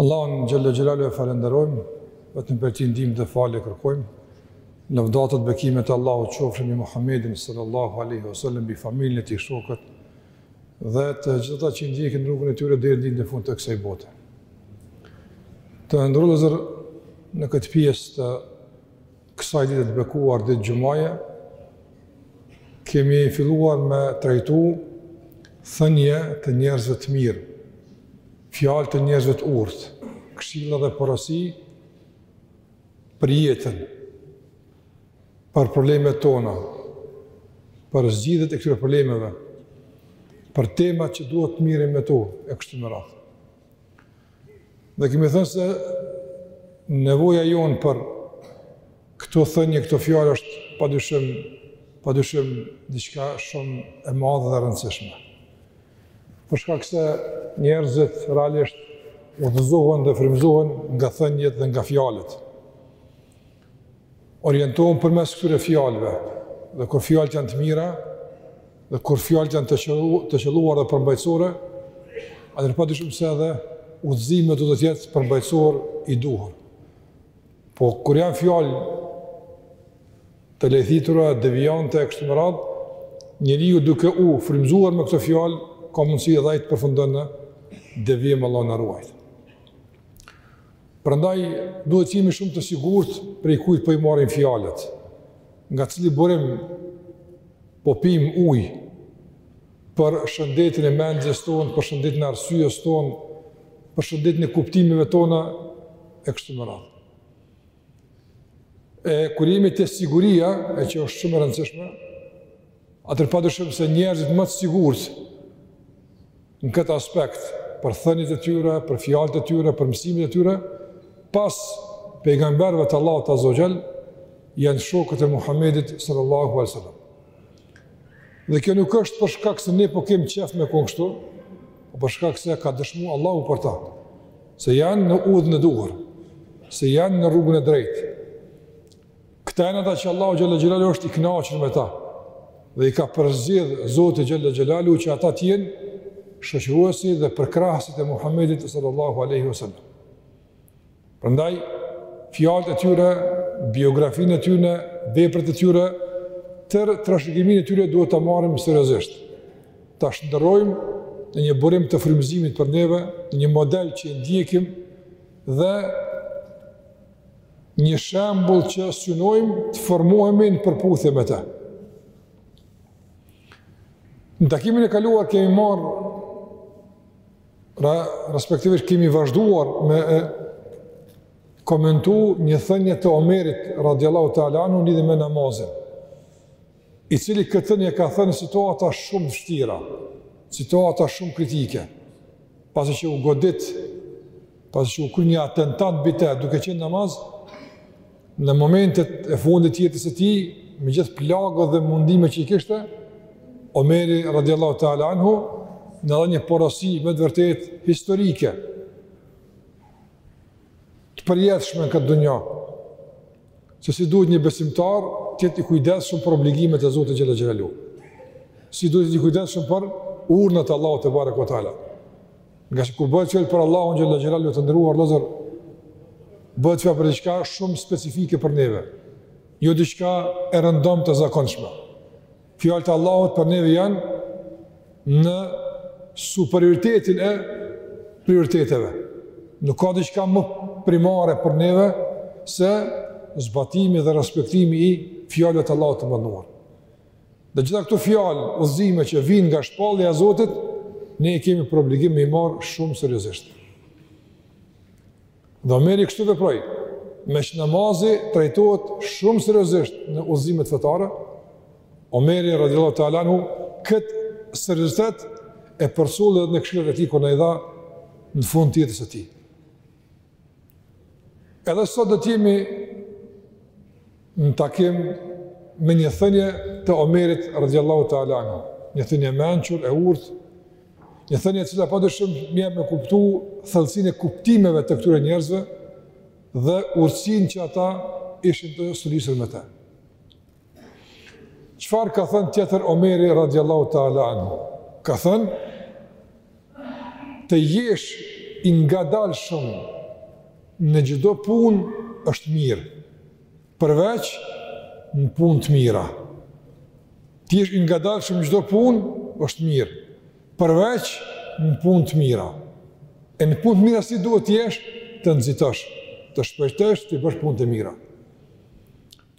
Allahun xhallal xhelalu e falënderojmë, vetëm prej tij ndihmë dhe falje kërkojmë. Lavdatat, bekimet e Allahut qofshin mbi Muhammedin sallallahu alaihi wasallam, mbi familjen e tij, shokët dhe të gjithë ata që ndjekin rrugën e tyre deri në ditën e fundit të kësaj bote. Të nderuar vëllezër, në këtë pjesë të kësaj dite të bekuar ditë xhumaje, kemi filluar me trajtu thënje të njerëzve të mirë, fjalë të njerëzve të urtë, këshilla dhe porosi për jetën, për problemet tona, për zgjidhjet e këtyre problemeve, për temat që duhet të mirremi me to e kështu me radhë. Dhe kemi thënë se nevoja jonë për këto thënje, këto fjalë është pa dyshim, pa dyshim diçka shumë e madhe dhe e rëndësishme. Për shkak se njerëzit realisht udhëzohen dhe frymëzohen nga thënjet dhe nga fjalët. orientohen përmes këtyre fjalëve, dhe kur fjalët janë të mira, dhe kur fjalët janë të, qëllu, të qëlluar dhe përmbajtësore, atëherë pa dyshim se edhe udhëzimi do të jetë përmbajtësor i duhur. Po, kur janë fjalë të lejthitura, devijante, e kështu me radhë, njeriu duke u frymëzuar me këto fjalë, ka mundësi edhe ai të përfundon në devijim Allahu na ruajtë. Prandaj duhet të jemi shumë të sigurt prej kujt po i marrim fjalët. Nga cili burim po pim ujë për shëndetin e mendjes tonë, për shëndetin e arsyes tonë, për shëndetin e kuptimeve tona e kështu me radhë. E kur jemi te siguria, e që është shumë e rëndësishme, Atëherë padyshim se njerëzit ma të sigurt në këtë aspekt për thëniet e tyre, për fjalët e tyre, për mësimet e tyre, pas pejgamberëve të Allahut Azza wa Jall, janë shokët e Muhamedit sallallahu alaihi wasallam. Dhe kjo nuk është për shkak se ne po kem qejf me kon kështu, po për shkak se ka dëshmu Allahu për ta, se janë në udhën e duhur, se janë në rrugën e drejtë. Këta janë ata që Allahu xhalla xhelalu është i kënaqur me ta dhe i ka përzgjedh Zoti xhalla xhelalu që ata të jenë shoqëruesit dhe përkrahësit e Muhamedit sallallahu alaihi wasallam. Prandaj fjalët e tyre, biografinë e tyre, veprat e tyre, tërë trashëgiminë e tyre duhet ta marrim seriozisht. Ta shndërrojmë në një burim të frymëzimit për neve, në një model që e ndjekim dhe Një shembull që synojmë të formohemi në përputhje me të. Në takimin e kaluar kemi marrë, respektivisht kemi vazhduar me e komentu një thënie të Omerit radiallahu ta'ala anhu lidhje me namazin. i cili këtë thënie ka thënë situata shumë vshtira, situata shumë kritike, pasi që u godit, pasi që u kry një atentat mbi te, duke qenë namaz, në momentet e fundit të jetës së tij, me gjithë plagët dhe mundimet që i kishte, Omeri radiallahu ta'ala anhu, na dha një porosi me të vërtetë historike, të përjetshme në këtë dunja, se si duhet një besimtar të jetë i kujdesshëm për obligimet e Zotit xhele xhelaluhu. Si duhet të jetë i kujdesshëm për urdhnat e Allahut tebareke ve teala. Ngase kur bëhet fjalë për Allahun xhele xhelaluhu të nderuar vllazër bëhet fjalë për diçka shumë specifike për neve. Jo diçka e rëndomtë, e zakonshme. Fjalët e Allahut për neve janë në superioritetin e prioriteteve. Nuk ka diçka më primare për neve se zbatimi dhe respektimi i fjalëve të Allahut të madhëruar. Dhe të gjitha këto fjalë udhëzime që vijnë nga shpallja e Zotit, ne e kemi për obligim me i marrë shumë seriozisht. Dhe Omeri kështu veproi, meqë namazi trajtohet shumë seriozisht në udhëzimet fetare, Omeri radiallahu ta'ala anhu këtë seriozitet e përcolli edhe në këshillat e tij kur na i dha në fund të jetës së tij. Edhe sot do t'jemi në takim me një thënie të Omerit radiallahu ta'ala anhu, një thënie e mençur e urtë, një thënie e cila padyshim m'jep me kuptu thellësinë e kuptimeve të këtyre njerëzve dhe urtësinë që ata ishin të stolisur me te. Çfarë ka thënë tjetër Omeri radiallahu ta'ala anhu? Ka thënë, të jesh i ngadalshëm në çdo punë është mirë, përveç në punë të mira. Të jesh i ngadalshëm në çdo punë është mirë, përveç në punë të mira. E në punë të mira si duhet të jesh, të nxitosh, të shpejtosh t'i bësh punët e mira.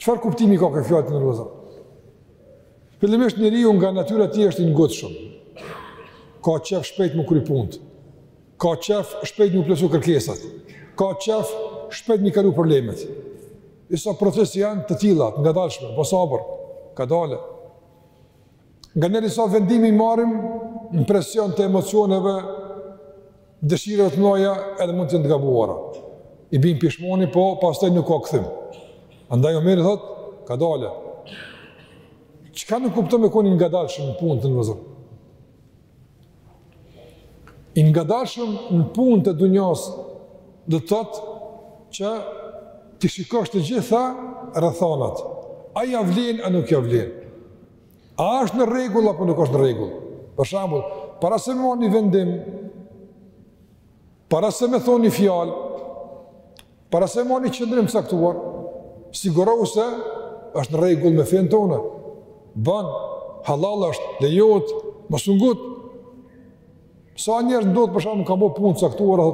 Çfarë kuptimi ka kjo fjalë të nderuar? Fillimisht njeriu nga natyra e tij është i ngutshëm. Ka qejf shpejt me u kry punët. Ka qejf shpejt me u plotësu kërkesat. Ka qejf shpejt me i kalu problemet. Disa procese janë të tilla, të ngadalshme, po sabër, kadale. Nganjëherë disa vendime i marrim në presion të emocioneve, dëshirave të mëdha edhe mund të jenë të gabuara. I bim pishman, po pastaj nuk ka kthim. Andaj Omeri thotë, kadalë. Çka nënkupton me kon i ngadalshëm në punët e vëzhgim? I ngadalshëm në punët e dunjas do të thotë që t'i shikosh të gjitha rrethanat. A ja vlen a nuk ja vlen? A është në rregull apo nuk është në rregull? Për shembull, para se me marrë një vendim, Para se me thonë një fjalë, para se me marrë një qëndrim të caktuar, sigurohu se është në rregull me fenë tonë, banë, halal është, lejohet, mos u ngut, se nganjëherë ndodh për shembull, ka bo punë të caktuar,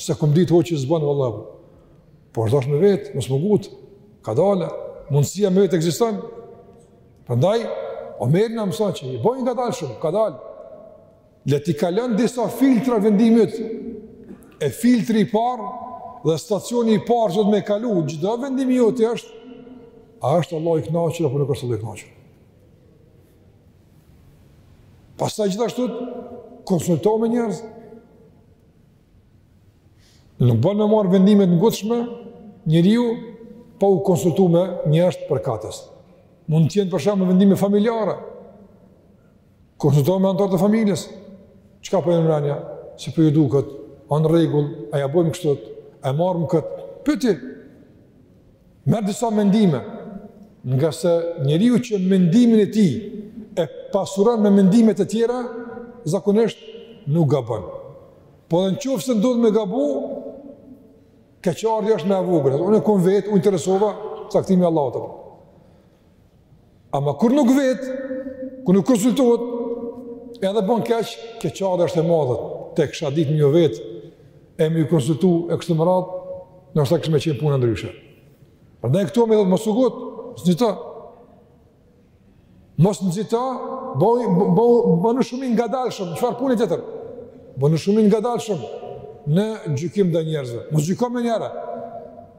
s'e kam ditë hoxhë që s'ban vallahi, po a është është me vet, mos u ngut, kadale, mundësia me vet ekziston, prandaj, Omeri na mëson që t'i bojmë kadalë shumë, kadalë, Le t'i kalon disa filtra vendimit, e filtri i parë dhe stacioni i parë që do të me kalu, gjithë dhe vendimi jo të është, a është Allah i knaqër, apo nuk është Allah i knaqër. Pasta gjithashtu, konsultohë me njerëz, nuk bënë me marë vendimet në gutshme, njëri ju, pa u konsultu me njerëz për katës. Mund të jenë përshemë vendime familjare, Konsultohu me anëtarët e familjes. Çka po ju merr mendja? Si po ju duket? A në rregull? A ja bëjmë kështu? A e marrim kët? Pyeti. Merr disa mendime. Ngase njeriu që mendimin e tij e pasuron me mendime të tjera, zakonisht nuk gabon. Po edhe në qoftë se ndodh me gabu, keqardhja është më e vogël. Unë kom vet, u interesova, caktimi i Allahut. Ama kur nuk vet, kur nuk konsultohet, edhe bën keq, keqardhja është e madhe. Të kisha ditë me vet e me u konsultu e kështu me radhë, ndoshta kish me qenë puna ndryshe. Prandaj këtu më thotë mos u ngut, mos nxito. Mos nxito, bonu, bonu shumë i ngadalshëm, çfarë punë tjetër? Bonu shumë i ngadalshëm në gjykim ndaj njerëzve. Mos gjyko menjëherë.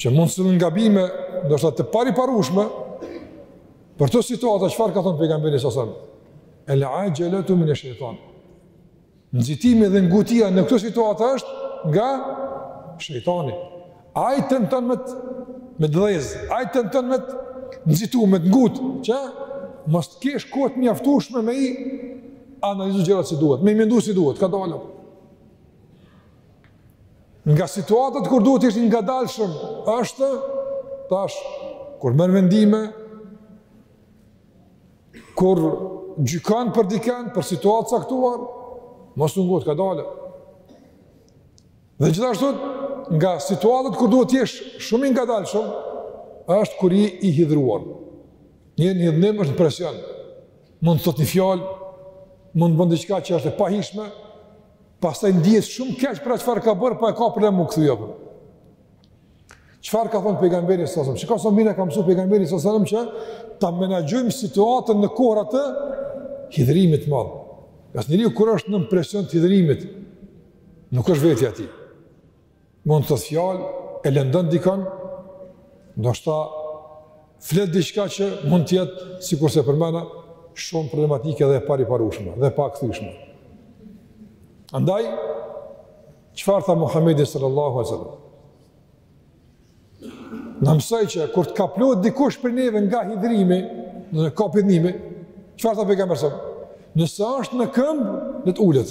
që mund të sjellin gabime, ndoshta të pariparueshme. Për këto situata çfarë ka thënë pejgamberi sa sa? El axheletu minesh-shejtan. Nxitimi dhe ngutia në këto situata është nga shejtani. Ai tenton me të ndez, ai tenton me të nxitu, me të ngut, që mos të kesh kohë të mjaftueshme me i analizu gjërat si duhet, me i mendu si duhet, kadalë. Nga situatat kur duhet të jesh i ngadalshëm, është, tash, kur merr vendime, kur gjykon për dikën, për situatë të caktuar, mos u ngut, kadalë. Dhe gjithashtu, nga situatat kur duhet të jesh shumë i ngadalshëm, është kur je i hidhruar. Njeri në idhnim është në presion. Mund të thot një fjalë, mund të bën diçka që është e pahijshme, Pastaj ndihet shumë keq për çfarë ka bërë, po e ka problem u kthy apo. Çfarë ka thënë pejgamberi sallallahu alaihi wasallam? Shiko sa mirë na ka mësu pejgamberi sallallahu alaihi wasallam që ta menaxhojmë situatën në kohërat e hidhërimit të madh. Ngase njeriu kur është nën presion të hidhërimit, nuk është vetja e tij. Mund të thotë fjalë, e lëndon dikon, ndoshta flet diçka që mund të jetë sikurse përmena shumë problematike dhe e pariparueshme dhe pakthyeshme. Andaj çfarë tha Muhamedi sallallahu alaihi wasallam? Na mësoi që kur të kaplohet dikush prej neve nga hidhrimi, na kap idhnimi, çfarë tha pejgamberi sallallahu alaihi wasallam? Nëse është në këmbë, le të ulet.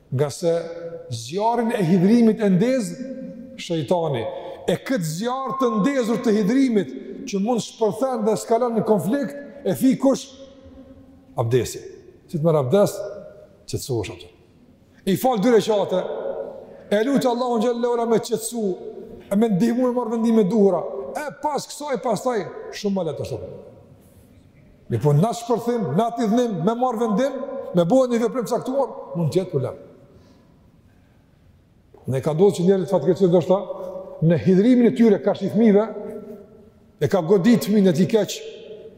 Ngase zjarrin e hidhrimit e ndez shejtani, e këtë zjarr të ndezur të hidhrimit, që mund shpërthen dhe eskalon në konflikt, e fik kush? Abdesi. Si të merr abdes, qetësohesh shumë. I fal dy reqate, e lut Allahun xhelle ve ala me qetësu, me ndihmu me marr vendime duhura, e pas kësaj, pastaj, shumë më lehtë është. Mirëpo në shpërthim, në atë idhnim, me marr vendim, me bo një veprim të caktuar, mund të jetë problem. Na ka ndodh që njerëzit fatkeqësisht ndoshta, në hidhrimin e tyre karshi fmijve, e ka godit fminë e tij keq,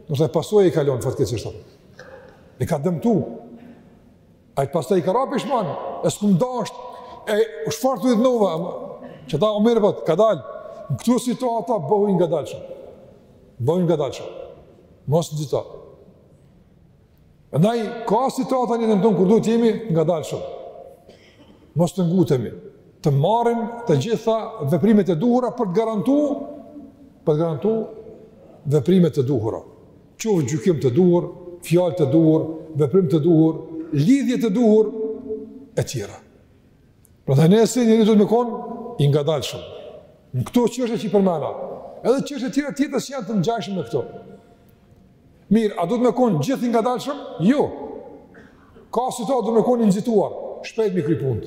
ndoshta me pasoja i ka lon fatkeqësisht. E ka dëmtu. Ai pastaj i ka ra pishman, e s'kom dasht, e veç fort u idhnova, qeta, mirëpo kadal, në këto situata bëhu i ngadalshëm, bëhu i ngadalshëm, mos nxito. Ndaj, ka situata në jetën tonë kur duhet të jemi ngadalshëm, mos të ngutemi, të marrim të gjitha veprimet e duhura për të garantu, për të garantu veprimet e duhura. Qoftë gjykim të duhur, fjalë të duhur, veprim të duhur, lidhje të duhur, e tjera. Prandaj ne si njeri duhet me konë i ngadalshëm në këto çështje që i përmena, edhe çështje tjera tjetër që janë të ngjajshëm me këto. Mirë, a duhet me konë gjithë i ngadalshëm? Jo. Ka situata duhet me konë i nxituar, shpejt me i kry punt.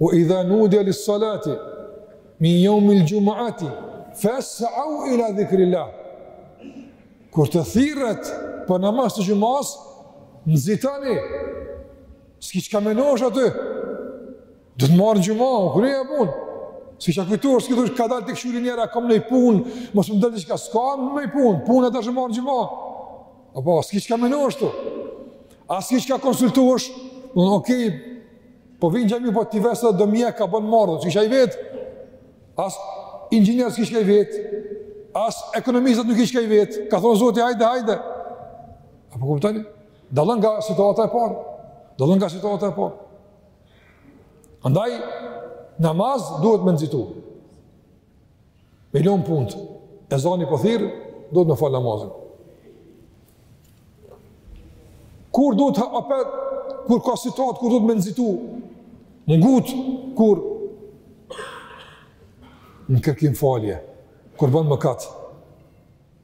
O idha nudije lis-salati min jeumil xhumuati, fes'au ila dhikrilah. Kur të thirret për namaz të xhumas, nxitani, s'ki çka menosh aty, dhe të marrë në xhuma, u kry puna, s'ki çka kujtohesh, s'ki thush, kadal ta kshyri njëherë, kam ni punë, mos më dalë diçka, s'ka ni punë, puna tash është marrë në xhuma, apo, s'ki çka menohesh, as s'ki çka konsultohesh, dhe në okej, Po vij n'xhami po t'i ves edhe do mjek, a bën me ardh, s'ki çka i vet, as inxhinierët s'ki çka i vet, as ekonomistat nuk ki çka i vet, ka thonë Zoti, hajde, hajde. A po kuptani? Dallon nga situata e parë, dallon nga situata e parë. Andaj, namaz duhet me nxitu. M'i lon punt. Ezani po thirr, duhet me fal namazin. Kur duhet apet, kur ka situatë kur duhet me nxitu, m'u ngut? Kur, në kërkim falje, kur bën mëkat.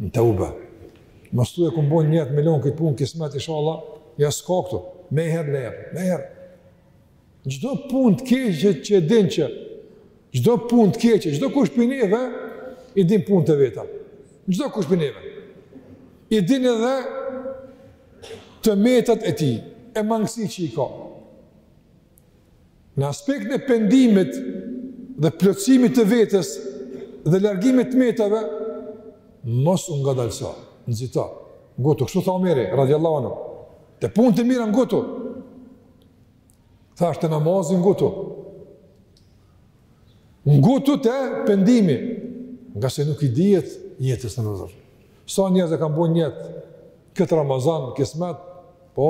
Në teube. Mos thuj kum bo nijet me lon këtë punë, kismet inshallah, ja s'ka këtu. Me herë, me herë, me herë. Çdo punë të keqe që e din që, çdo punë të keqe, çdokush pi neve, i din punët e veta. Çdokush pi neve. I din edhe të metat e tij, e mangësi që i ka. Në aspektin e pendimit dhe plotësimit të vetes dhe largimit të metave, mos u ngadalëso, nxito. Ngutu, kështu tha Omeri, radijallahu anhu, te punët e mira ngutu, thashë te namazi ngutu, ngutu te pendimi, ngase nuk i dihet jetës nesër. Sa njerëz e kam bu nijet këtë Ramazan, kismet, po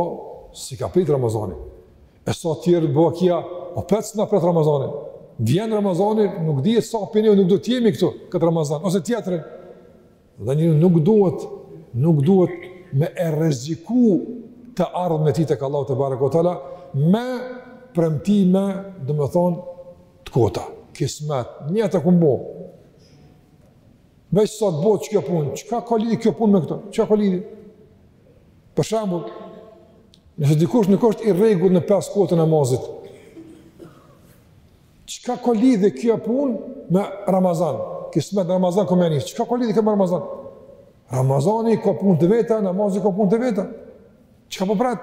s'i ka prit Ramazani, E sa sa tjerë bëhë kja, opet s'na pret Ramazani. Vjen Ramazani, nuk dihet sa sa pi neve, nuk do t'jemi këtu, këtë Ramazan, ose tjetërin. Dhe një nuk duhet, nuk duhet me e reziku të ardhmen e tij tek Allahu tebareke ue teala, me premtime, domethonë, të kota, kismet, nijet e kum bo. Veç sa të bohet qikjo punë, çka ka lidhje kjo punë me këto, çka ka lidhje? Për shembull, nëse dikush nuk është i rregullt në pesë kohët e namazit, çka ka lidhje kjo punë me Ramazan? Kismet në Ramazan kum me nis, çka ka lidhje kjo me Ramazan? Ramazani ka punë të veta, namazi ka punë të veta. Çka po pret?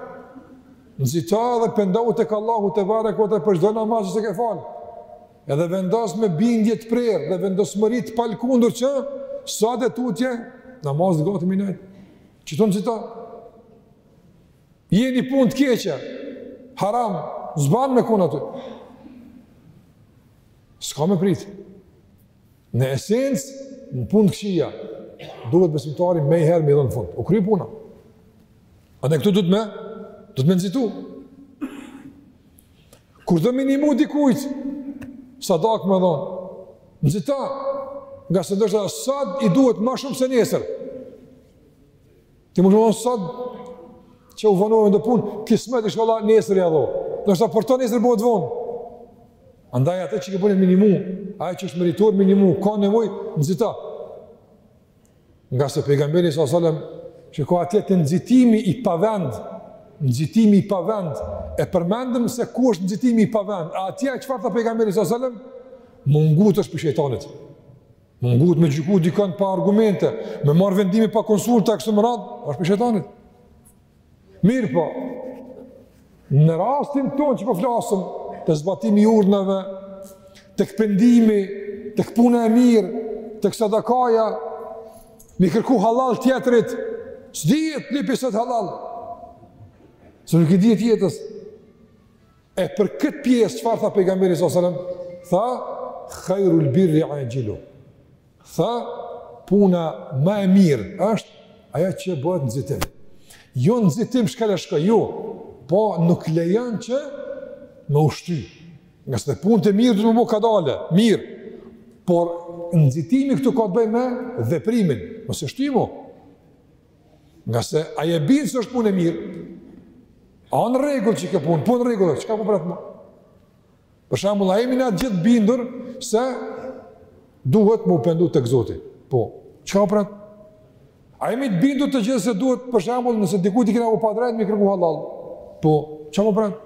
Nxito dhe pendohu tek Allahu tebareke ue teala për çdo namaz që s'e ke fal. Edhe vendos me bindje të prerë dhe vendosmëri të palkundur që sot e tutje, namaz gati minajt. Qitu nxito. Je n'një punë të keqe, haram, s'ban me kon aty. S'ka me prit. Në esencë, në punë të këqija, duhet besimtari meiherë me i dhënë fund. U kry puna. Edhe këtu duhet me, duhet me nxitu. Kur do me i nimu dikujt, sadak me dhonë, nxito, ngase ndoshta sot i duhet ma shumë se nesër. Ti mund me thonë sot qe u vonova me do punë, kismet ishalla nesër i adho. Ndoshta për to nesër bëhet vonë. Andaj atë që ke bë nijet me i nimu, ai që është meritor me i nimu, ka nevojë, nxito. Ngase pejgamberi sallallahu alajhi wasallam çka atje te nxitimi i pavend, nxitimi i pavend, e përmendëm se ku është nxitimi i pavend, a atje çfarë tha pejgamberi sallallahu alajhi wasallam? M'u ngut është prej shejtanit. M'u ngut me gjyku dikon pa argumente, me marr vendime pa konsulta kështu me radhë, është prej shejtanit. Mirëpo, në rastin tonë që po flasëm, te zbatimi i urdhnave, tek pendimi, tek puna e mirë, tek sadakaja, m'i kërku halal tjetërit, s'dihet, lype sot halal, se nuk i dihet jetës, e për këtë pjesë çfarë tha pejgamberi s.a.s. tha, khajrul birri axhilu, Tha, Puna më e mirë është ajo që bëhet nxitim. Jo nxitim shkel e shko, jo, po nuk lejon që me u shty. Ngase puna e mirë duhet me u bë kadale, mirë. Por nxitimi këtu ka të bëjë me veprimin, mos e shty ma. Ngase a je bind se është punë e mirë, a në rregull që ke punë, punë në rregull, çka po pret ma? Për shembull, a jemi na të gjithë bindur se duhet me u pendu tek Zoti? Po. Çka po pret? A jemi të bindur të gjithë se duhet për shembull nëse dikujt i kena bo padrejt me i kërku halal? Po. Çka po pret?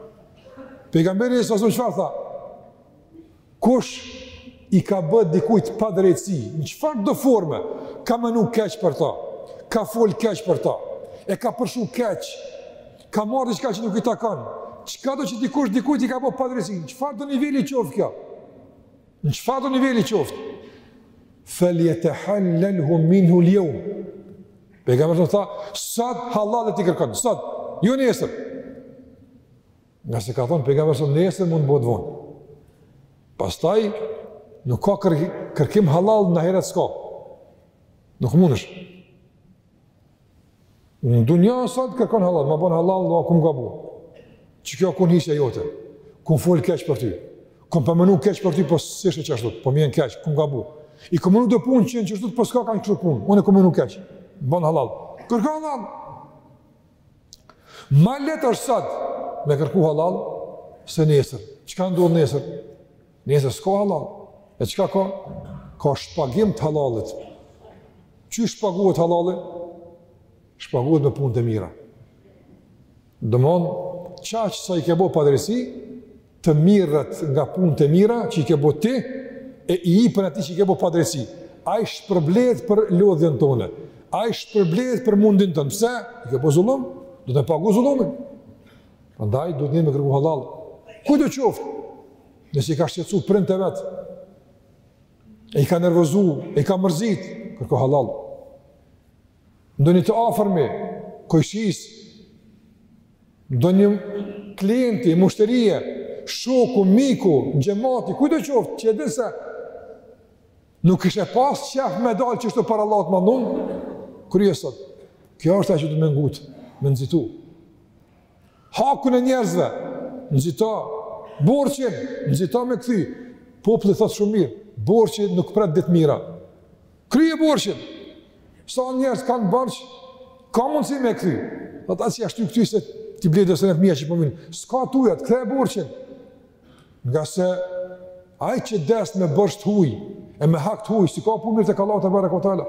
Pejgamberi s.a.s. çfarë tha? Kush i ka bë dikujt padrejtësi, në çfarëdo forme, ka menu keq për ta, ka fol keq për ta, e ka përshu keq, Ka marrë diçka që nuk i takon. Çkado që dikush dikujt i ka bërë padrejtësi, n'çfarëdo niveli qoftë kjo? Në çfarëdo niveli qoftë? Falyatahallalhu minhu al-yawm. Pejgamberi s.a.s. tha, sot halal le t'i kërkon, sot, jo nesër. Ngase ka thonë pejgamberi s.a.s. nesër mund të bëhet vonë. Pastaj nuk ka kërkim halal në ahiret s'ka. Nuk mundesh. Në dunja sot kërkon halal, ma bon halal vlla, kum gabu. Qe kjo kun hisja jote, kum fol keq për ty, kum përmenu keq për ty, po s'ishte qashtu, po m'vjen keq, kum gabu. I kum menu do punë që janë qashtu, po s'ka kanë kështu punë, unë e kum menu keq, bon halal. Kërkon halal. Ma letë është sot me kërku halal, se nesër. Çka ndodh nesër? Nesër s'ka halal, e çka ka? Ka shpagim të halalit. Qysh shpaguhet halali? Shpaguhet me punë të mira. Domon, qaq sa i ke bo padrejtësi, të miret nga punët e mira që i ke bo ti, e i ipen atij që i ke bo padrejtësi. Ai shpërblehet për lodhjen tone. Ai shpërblehet për mundin tënd. Pse? I ke bo zullum. Duhet pagu zullumin. Prandaj, duhet me kërku halal. Kujtdo qoftë. Nëse i ka shqetësu prindt e vet, e i ka nervozu, e i ka mërzit, kërko halal. Ndonjë të afërmi, kojshis, ndonjë klienti, mushterie, shoku, miku, xhemati, kujtdo qoftë, që e din se nuk kishe pas qef me dalë qashtu para Allahut ma nëmë, kryje sot, kjo është ajo që duhet me ngut, me nxitu. Hakun e njerëzve, nxito, borxhin, nxito me kthy. Populli thotë shumë mirë, borxhi nuk pret ditë mira. Kryje borxhin, sa njerëz kanë borxh, ka mundësi me kthy. Dhe ta si ashtu i kthy se ti blejt dhe se në fëmija që po vinë. S'ka tuja, ktheje borxhin. Ngase, ai që des me borxh të huj, e me hak të huj, s'i ka punët mirë te Allahu tebareke ve teala.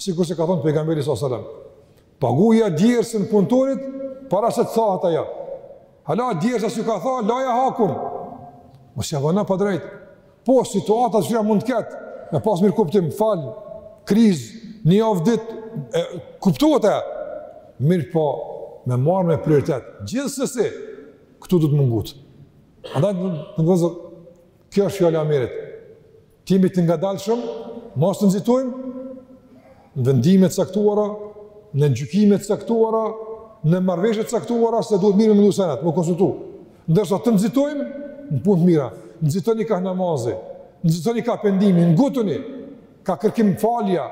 sikurse ka thonë pejgamberi s.a.s. Paguja djersën punëtorit, para se të thahet ajo. Hala djersa s'ju ka tha, laja hakun. Mos ja vono pa drejt. Po, situata çka mund të ketë, me pas mirëkuptim, fal, krizë, një javë ditë, e, kuptohet, mirëpo, me marrë me prioritet, gjithsesi, këtu duhet me ngut. Andaj, vllezër, kjo është fjala e Omerit. Të jemi të ngadalshëm, mos të nxitojmë në vendime të caktuara, në gjykime të caktuara, në marrëveshje të caktuara se duhet mirë me mendu senet, me u konsultu. Ndërsa të nxitojmë në punë të mira, nxitoni ka namazi, nxitoni ka pendimi, ngutuni ka kërkim falja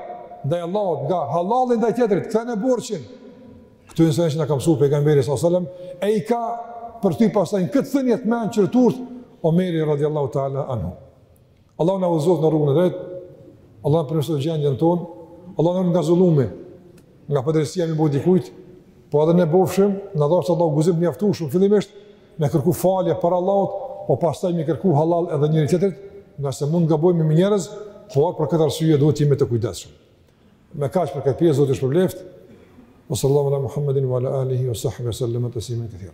ndaj Allahut, nga hallalli ndaj tjetrit, kthene borxhin. Këto janë që na ka mësuar pejgamberi sallallahu alajhi wasallam, e ka përftu pastaj këtë thënie të mençur t'urtë Omeri radhiyallahu ta'ala anhu. Allahu na udhëzoftë në rrugën e drejtë. Allahu na përmirësoftë gjendjen tonë. Allahu na nga zullumi, nga padrejësia me i bo kujt, po edhe në bofshim, na dhashtë Allahu guxim të mjaftueshëm fillimisht me kërku falje prej Allahut, po pastaj me kërku halal edhe njëri tjetrit, ngase mund të gabojmë me njerëz, por për këtë arsye duhet të jemi të kujdesshëm. Me kaq për këtë pjesë Zoti ju shpërbleftë. Wa sallallahu ala Muhammedin wa ala alihi wa sahbihi wa sallam tasliman kathira.